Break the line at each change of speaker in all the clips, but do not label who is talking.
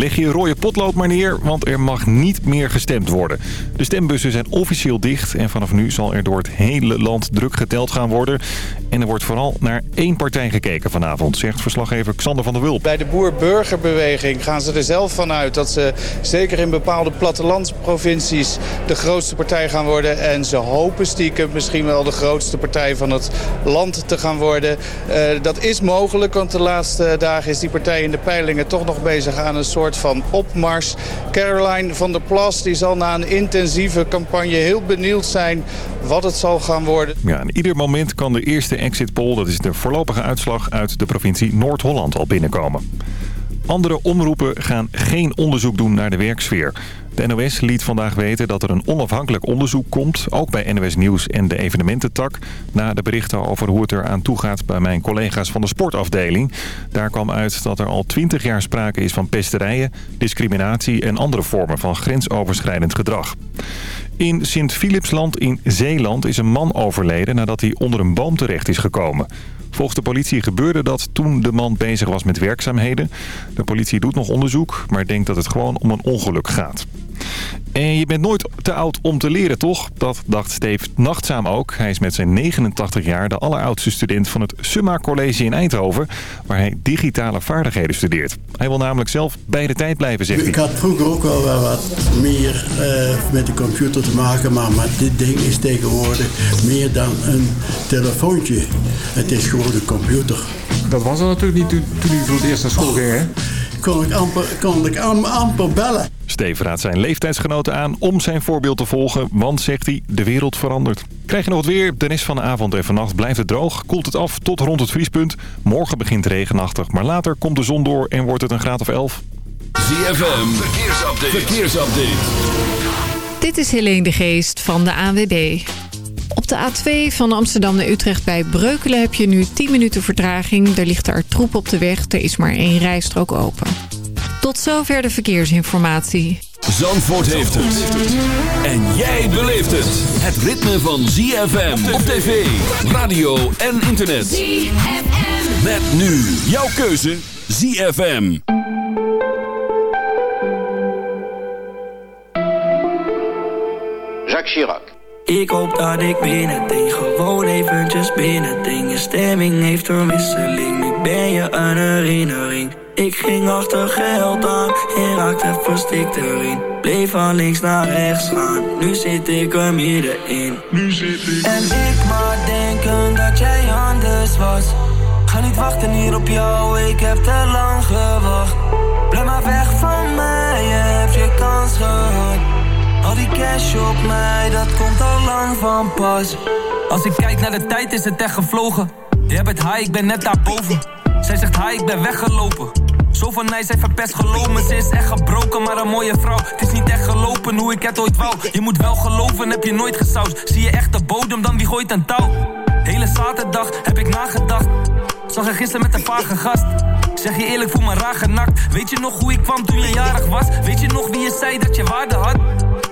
Leg je rode potlood maar neer, want er mag niet meer gestemd worden. De stembussen zijn officieel dicht en vanaf nu zal er door het hele land druk geteld gaan worden. En er wordt vooral naar één partij gekeken vanavond, zegt verslaggever Xander van der Wulp.
Bij de boer-burgerbeweging gaan ze er zelf van uit dat ze zeker in bepaalde plattelandsprovincies de grootste partij gaan worden. En ze hopen stiekem misschien wel de grootste partij van het land te gaan worden. Uh, dat is mogelijk, want de laatste dagen is die partij in de peilingen toch nog bezig aan een soort van opmars. Caroline van der Plas die zal na een intensieve campagne heel benieuwd zijn wat het zal gaan worden.
Ja, en ieder moment kan de eerste exit poll, dat is de voorlopige uitslag uit de provincie Noord-Holland al binnenkomen. Andere omroepen gaan geen onderzoek doen naar de werksfeer. NOS liet vandaag weten dat er een onafhankelijk onderzoek komt, ook bij NOS Nieuws en de evenemententak, na de berichten over hoe het er aan toe gaat bij mijn collega's van de sportafdeling. Daar kwam uit dat er al twintig jaar sprake is van pesterijen, discriminatie en andere vormen van grensoverschrijdend gedrag. In Sint-Philipsland in Zeeland is een man overleden nadat hij onder een boom terecht is gekomen. Volgens de politie gebeurde dat toen de man bezig was met werkzaamheden. De politie doet nog onderzoek, maar denkt dat het gewoon om een ongeluk gaat. En je bent nooit te oud om te leren, toch? Dat dacht Steve Nachtzaam ook. Hij is met zijn 89 jaar de alleroudste student van het Summa College in Eindhoven... waar hij digitale vaardigheden studeert. Hij wil namelijk zelf bij de tijd blijven, zegt hij.
Ik had vroeger ook wel wat meer uh, met de computer te maken... maar, maar dit ding is tegenwoordig meer dan een telefoontje. Het is gewoon een computer.
Dat was er natuurlijk niet toen, toen u voor het eerst naar school ging, hè?
Kon ik amper, kon ik amper bellen.
Steven raadt zijn leeftijdsgenoten aan om zijn voorbeeld te volgen, want, zegt hij, de wereld verandert. Krijg je nog wat weer? De rest van de avond en vannacht blijft het droog. Koelt het af tot rond het vriespunt. Morgen begint regenachtig, maar later komt de zon door en wordt het een graad of 11.
ZFM, verkeersupdate. verkeersupdate.
Dit is Helene de Geest van de ANWB. Op de A2 van Amsterdam naar Utrecht bij Breukelen heb je nu 10 minuten vertraging. Er ligt er troep op de weg, er is maar één rijstrook open. Tot zover de verkeersinformatie.
Zandvoort heeft het. En jij beleeft het. Het ritme van ZFM op tv, radio en internet. ZFM. Met nu jouw keuze ZFM.
Jacques Chirac.
Ik hoop dat ik binnen ding, gewoon eventjes binnen ding. Je stemming heeft een wisseling, nu ben je een herinnering. Ik ging achter geld aan en raakte verstikt erin. Bleef van links naar rechts gaan, nu zit ik er middenin. Nu zit ik En ik maar denken dat jij anders was. Ga niet wachten hier op jou, ik heb te lang gewacht. Blijf maar weg van mij, je hebt je kans gehad. Al die cash op mij, dat komt al lang van pas.
Als ik kijk naar de tijd, is het echt gevlogen. Je het high, ik ben net daarboven. Zij zegt hi, ik ben weggelopen. Zo van mij, zij verpest geloven. Ze is echt gebroken, maar een mooie vrouw. Het is niet echt gelopen hoe ik het ooit wou. Je moet wel geloven, heb je nooit gesausd. Zie je echt de bodem, dan wie gooit een touw? Hele zaterdag heb ik nagedacht. Zag je gisteren met een vage gast. Zeg je eerlijk, voel me raar genakt. Weet je nog hoe ik kwam toen je jarig was? Weet je nog wie je zei dat je waarde had?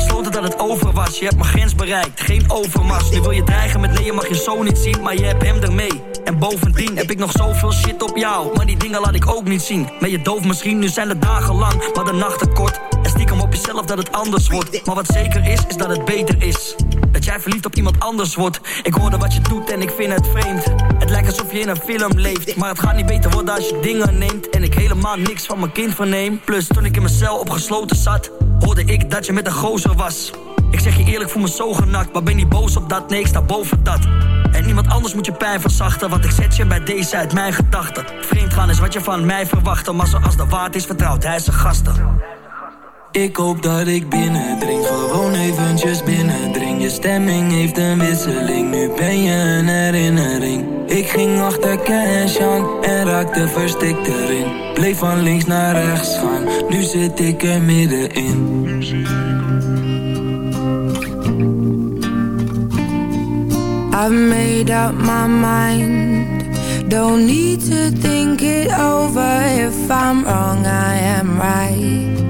Besloten dat het over was. Je hebt mijn grens bereikt, geen overmars. Nu wil je dreigen met nee, je mag je zo niet zien, maar je hebt hem ermee. En bovendien heb ik nog zoveel shit op jou. Maar die dingen laat ik ook niet zien. Ben je doof misschien, nu zijn de dagen lang, maar de nachten kort. En stiekem op jezelf dat het anders wordt. Maar wat zeker is, is dat het beter is. Dat jij verliefd op iemand anders wordt. Ik hoorde wat je doet en ik vind het vreemd. Het lijkt alsof je in een film leeft. Maar het gaat niet beter worden als je dingen neemt. En ik helemaal niks van mijn kind verneem. Plus, toen ik in mijn cel opgesloten zat, hoorde ik dat je met een gozer was. Ik zeg je eerlijk, voel me zo genakt. Maar ben niet boos op dat, nee, ik boven dat. En niemand anders moet je pijn verzachten. Want ik zet je bij deze uit mijn gedachten. Vreemd gaan is wat je van mij verwacht. Maar zoals de waard is, vertrouwt hij zijn gasten.
Ik hoop dat ik binnendring, gewoon eventjes binnendring stemming heeft een wisseling, nu ben je een herinnering. Ik ging achter cash aan en raakte verstikt erin. Bleef van links naar rechts gaan, nu zit ik er middenin.
I've made up my mind Don't need to think it over If I'm wrong, I am right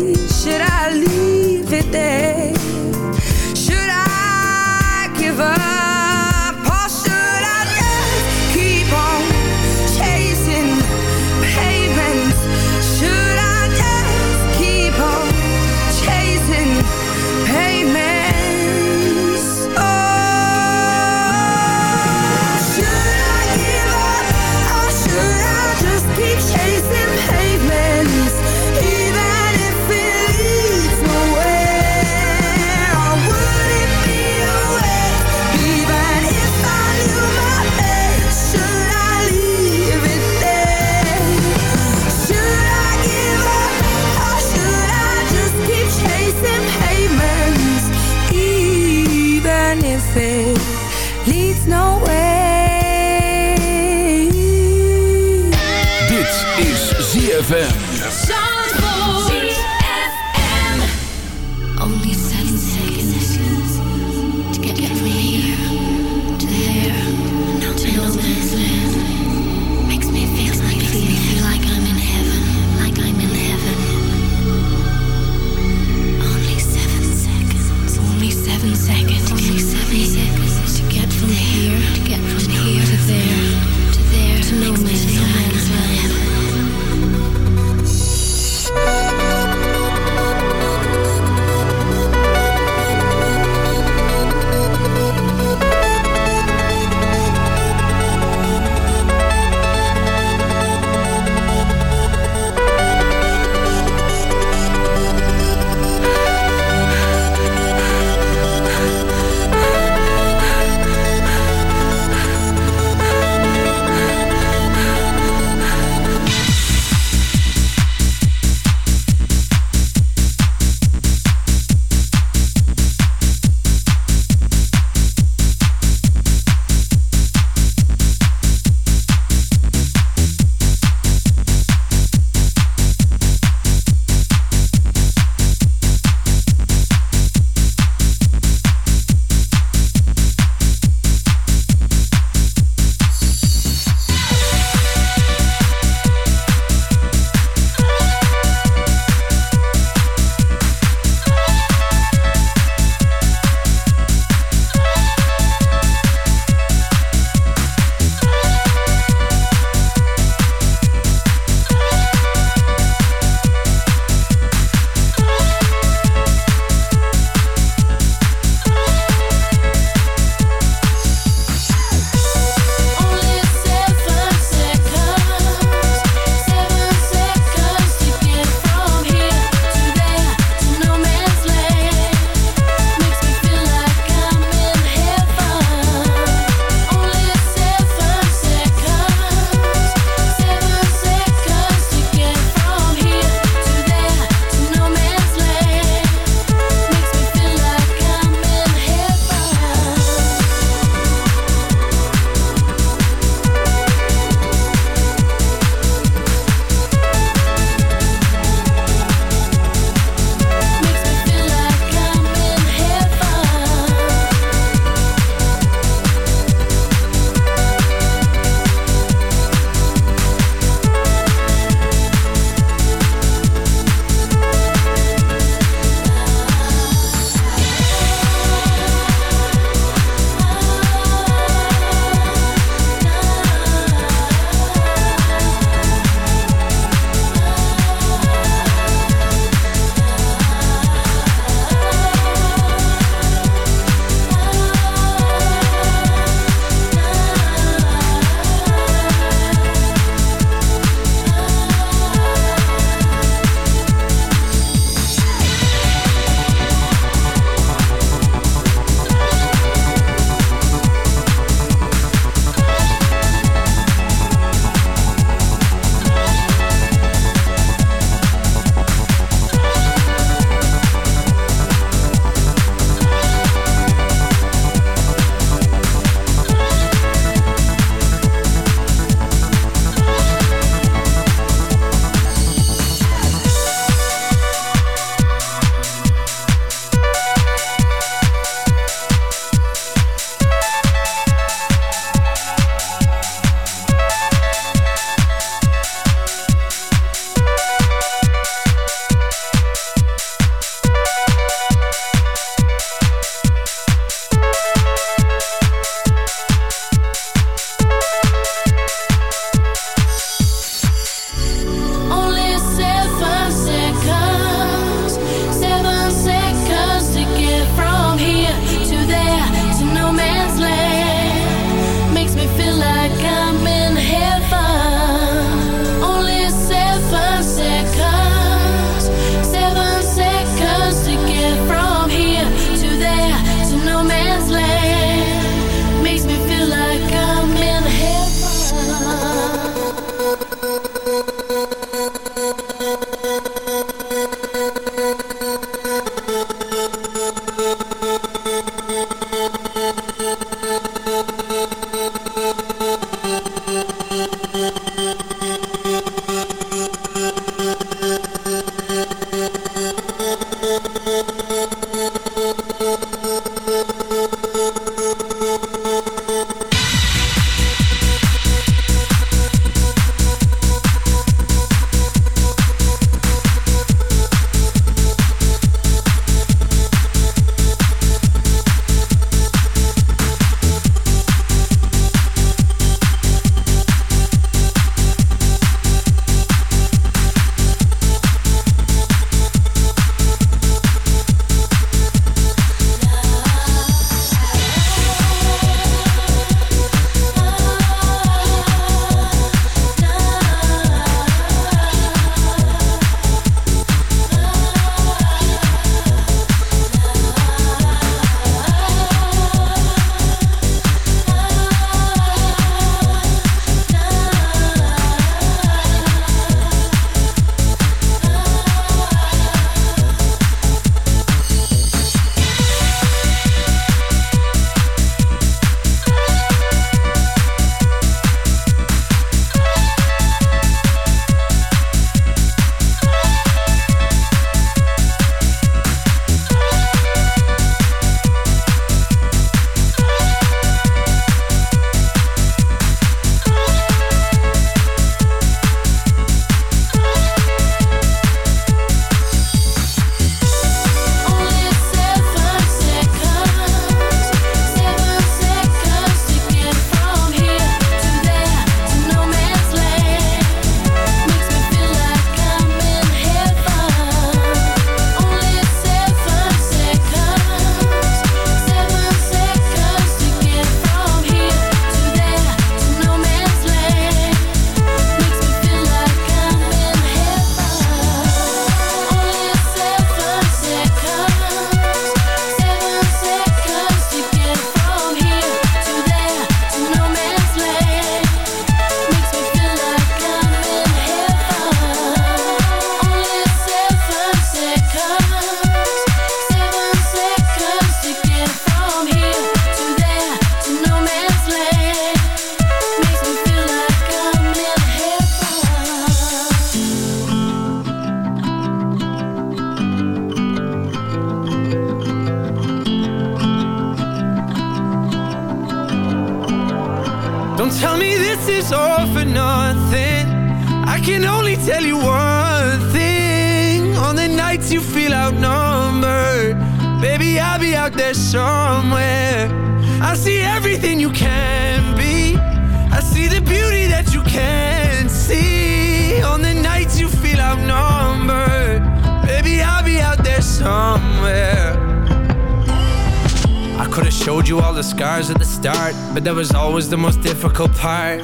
Was the most difficult part.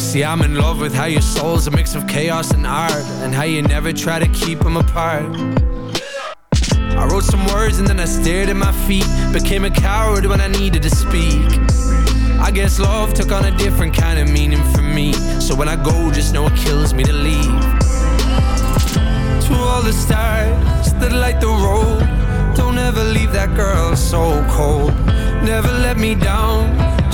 See, I'm in love with how your soul's a mix of chaos and art And how you never try to keep them apart. I wrote some words and then I stared at my feet. Became a coward when I needed to speak. I guess love took on a different kind of meaning for me. So when I go, just know it kills me to leave. To all the stars that light the road Don't ever leave that girl so cold. Never let me down,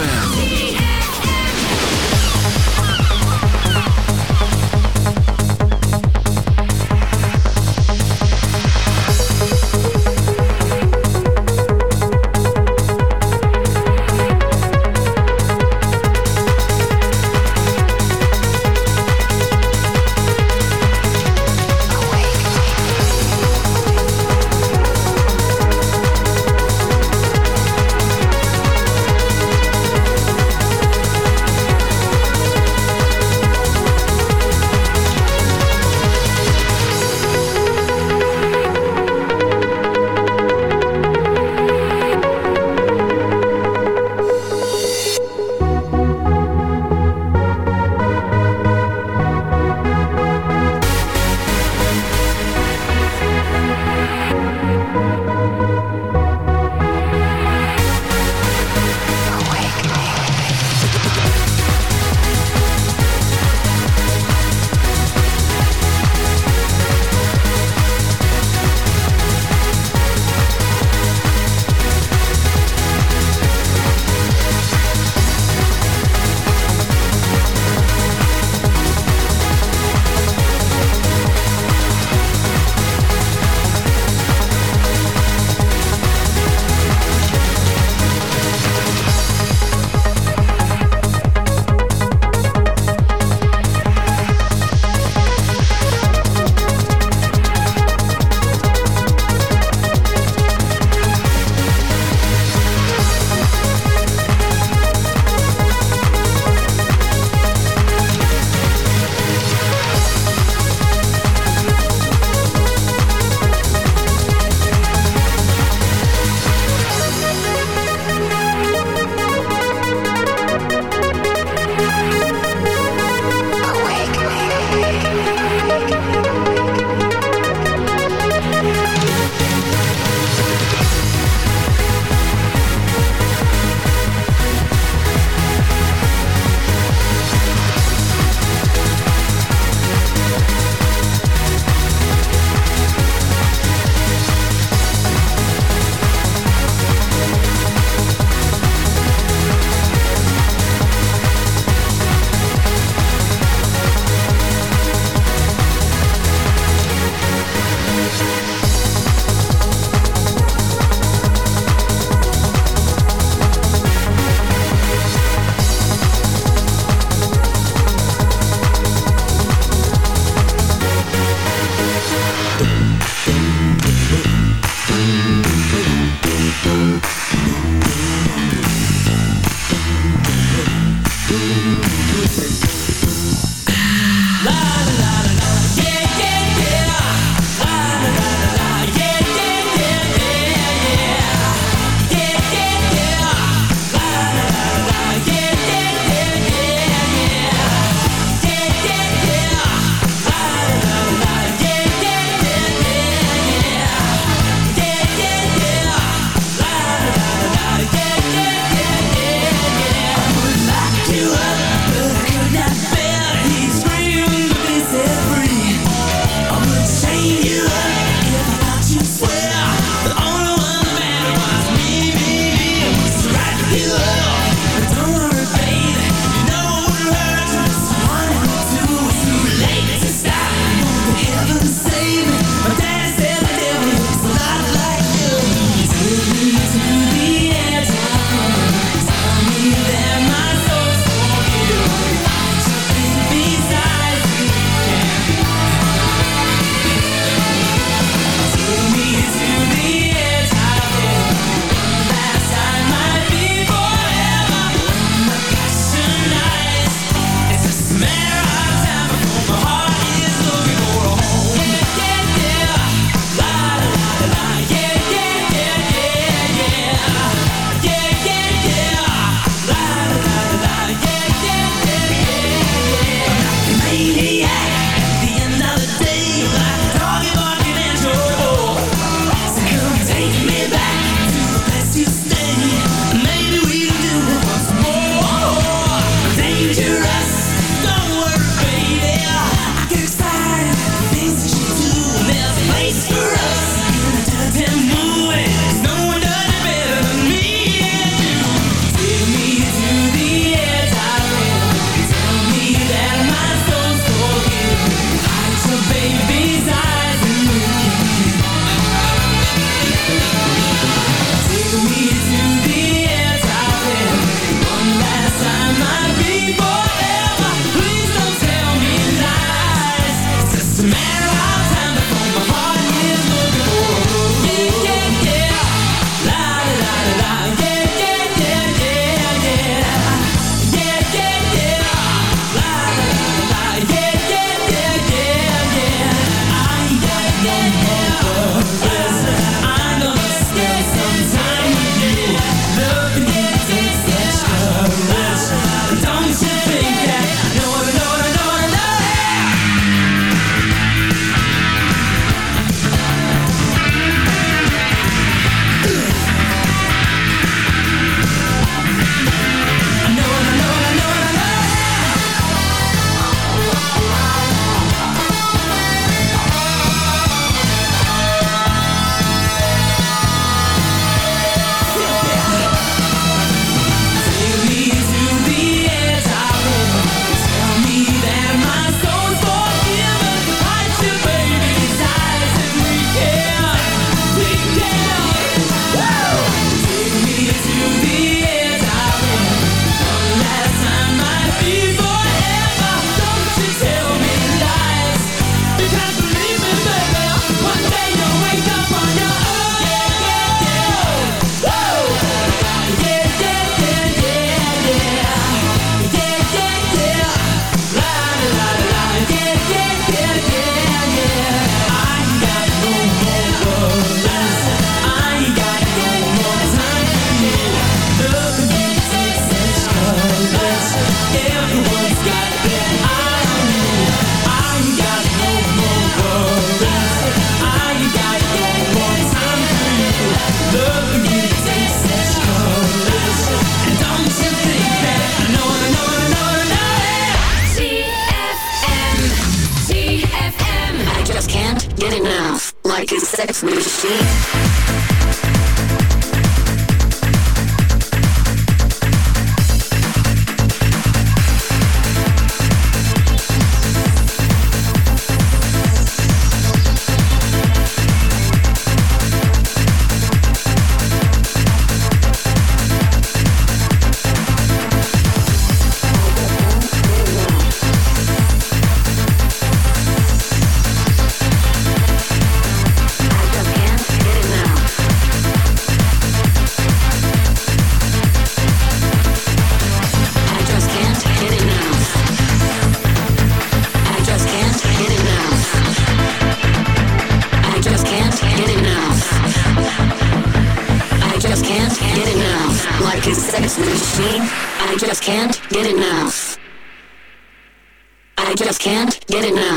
ZFM.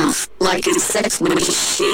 mouth like a sex machine.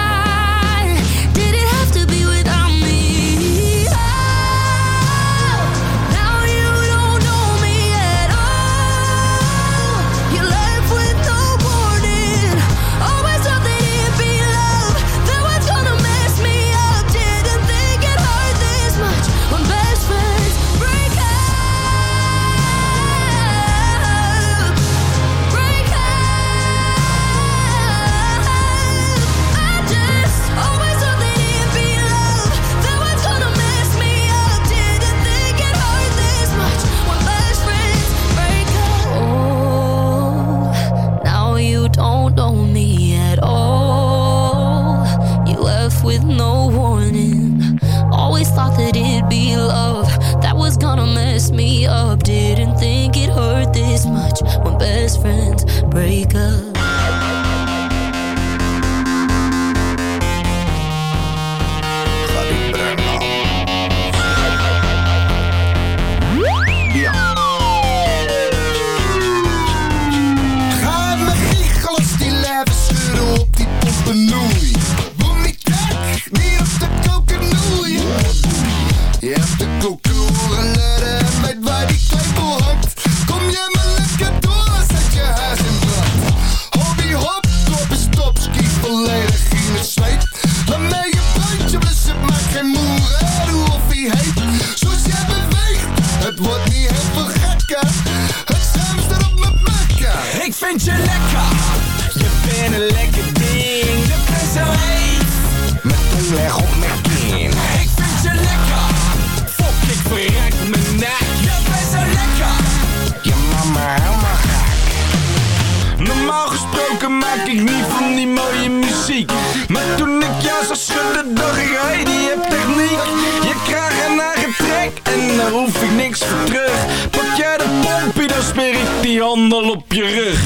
niks voor terug. Pak jij de pompie dan smeer ik die handel op je rug.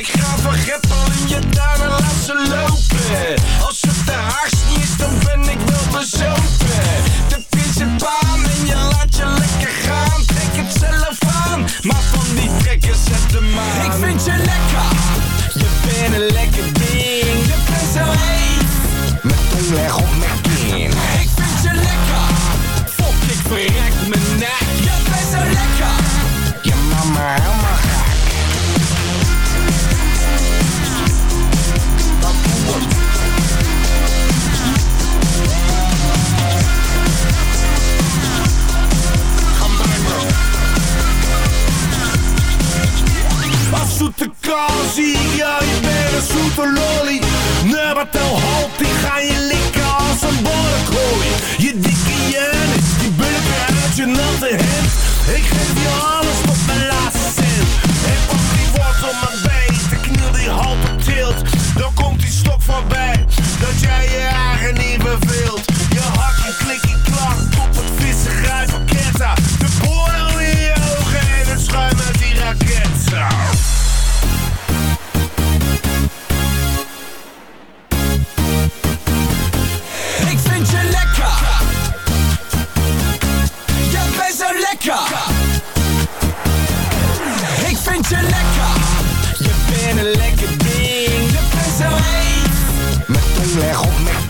Ik ga van Greppel in je duim en laat ze lopen. Als het de haars niet is dan ben ik wel bezopen. De principaan en je laat je lekker gaan. Trek het zelf aan, maar van die trekken zet hem aan. Ik vind je lekker, je bent een lekker ding. Je bent zo heet,
Mijn tong leg op mijn
zoete kans, zie ik jou, je bent een zoete lolly. Nummer tel halt, die ga je likken als een borrekooi Je dikke Janis, die bulken uit je natte hemd Ik geef je alles tot mijn laatste cent. En pak die wortel mijn been, de kniel die halve tilt. Dan komt die stok voorbij, dat jij je eigen niet beveelt
vind je lekker. Je bent een lekker ding. Je bent zo heet.
Mijn tong leg op mijn